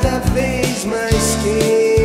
cada vez mais quente.